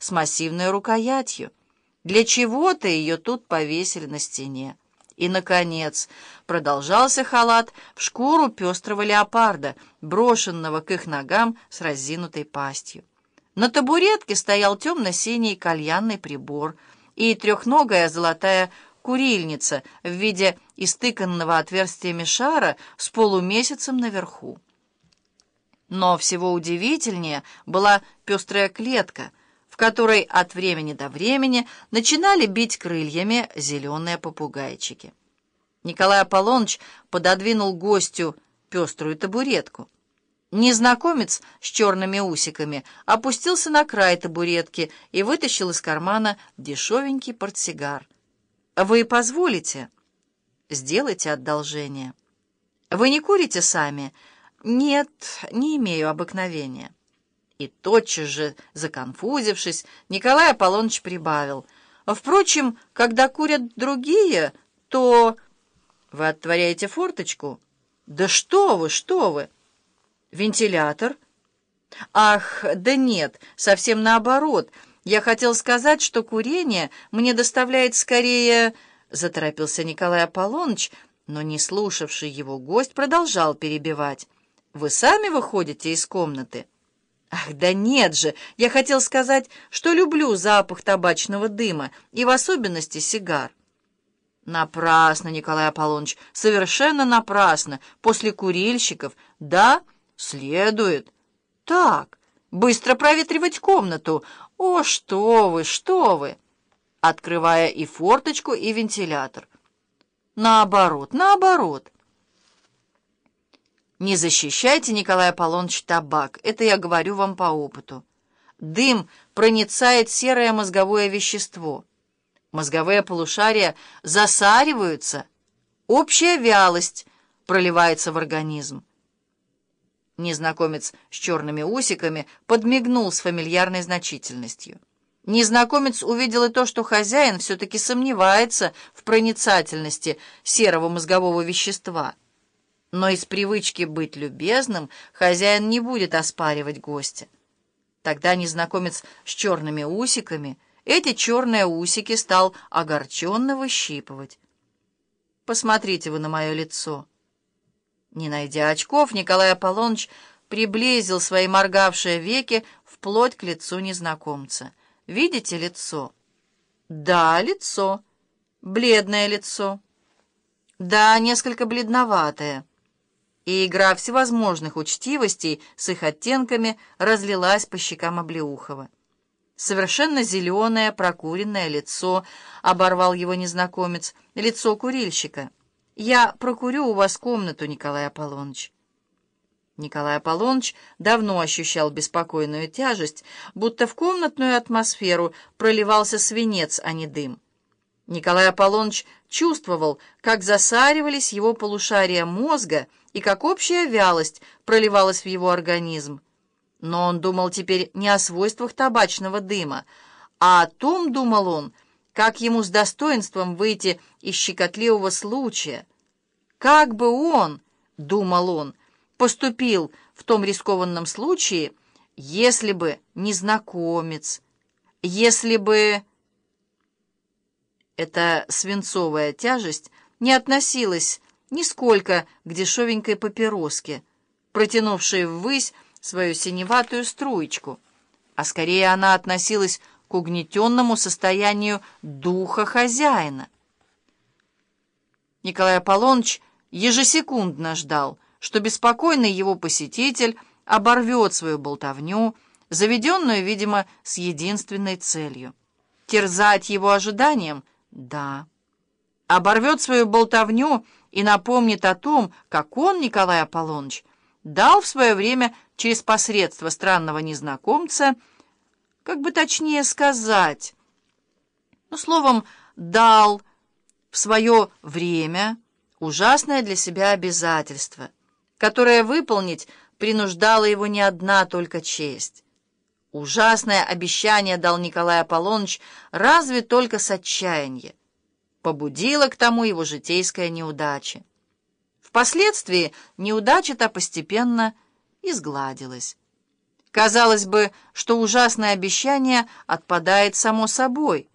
с массивной рукоятью. Для чего-то ее тут повесили на стене. И, наконец, продолжался халат в шкуру пестрого леопарда, брошенного к их ногам с разинутой пастью. На табуретке стоял темно-синий кальянный прибор и трехногая золотая курильница в виде истыканного отверстиями шара с полумесяцем наверху. Но всего удивительнее была пестрая клетка, которой от времени до времени начинали бить крыльями зеленые попугайчики. Николай Аполлоныч пододвинул гостю пеструю табуретку. Незнакомец с черными усиками опустился на край табуретки и вытащил из кармана дешевенький портсигар. «Вы позволите?» «Сделайте одолжение». «Вы не курите сами?» «Нет, не имею обыкновения». И тотчас же, законфузившись, Николай Аполлоныч прибавил. «Впрочем, когда курят другие, то...» «Вы отворяете форточку?» «Да что вы, что вы!» «Вентилятор?» «Ах, да нет, совсем наоборот. Я хотел сказать, что курение мне доставляет скорее...» Заторопился Николай Аполлоныч, но не слушавший его гость продолжал перебивать. «Вы сами выходите из комнаты?» «Ах, да нет же! Я хотел сказать, что люблю запах табачного дыма, и в особенности сигар». «Напрасно, Николай Аполлоныч, совершенно напрасно. После курильщиков, да, следует. Так, быстро проветривать комнату. О, что вы, что вы!» Открывая и форточку, и вентилятор. «Наоборот, наоборот». Не защищайте, Николай Аполлоныч, табак. Это я говорю вам по опыту. Дым проницает серое мозговое вещество. Мозговые полушария засариваются. Общая вялость проливается в организм. Незнакомец с черными усиками подмигнул с фамильярной значительностью. Незнакомец увидел и то, что хозяин все-таки сомневается в проницательности серого мозгового вещества. Но из привычки быть любезным хозяин не будет оспаривать гостя. Тогда незнакомец с черными усиками эти черные усики стал огорченно выщипывать. «Посмотрите вы на мое лицо». Не найдя очков, Николай Аполлоныч приблизил свои моргавшие веки вплоть к лицу незнакомца. «Видите лицо?» «Да, лицо. Бледное лицо. Да, несколько бледноватое» и игра всевозможных учтивостей с их оттенками разлилась по щекам Облеухова. Совершенно зеленое, прокуренное лицо, оборвал его незнакомец, лицо курильщика. «Я прокурю у вас комнату, Николай Аполлоныч». Николай Аполлоныч давно ощущал беспокойную тяжесть, будто в комнатную атмосферу проливался свинец, а не дым. Николай Аполлоныч чувствовал, как засаривались его полушария мозга и как общая вялость проливалась в его организм. Но он думал теперь не о свойствах табачного дыма, а о том, думал он, как ему с достоинством выйти из щекотливого случая. Как бы он, думал он, поступил в том рискованном случае, если бы незнакомец, если бы... Эта свинцовая тяжесть не относилась нисколько к дешевенькой папироске, протянувшей ввысь свою синеватую струечку, а скорее она относилась к угнетенному состоянию духа хозяина. Николай Аполлоныч ежесекундно ждал, что беспокойный его посетитель оборвет свою болтовню, заведенную, видимо, с единственной целью — терзать его ожиданием — да. Оборвет свою болтовню и напомнит о том, как он, Николай Аполлоныч, дал в свое время через посредство странного незнакомца, как бы точнее сказать, ну, словом, дал в свое время ужасное для себя обязательство, которое выполнить принуждала его не одна только честь. Ужасное обещание дал Николай Аполлоныч разве только с отчаяния. Побудила к тому его житейская неудача. Впоследствии неудача-то постепенно изгладилась. Казалось бы, что ужасное обещание отпадает само собой.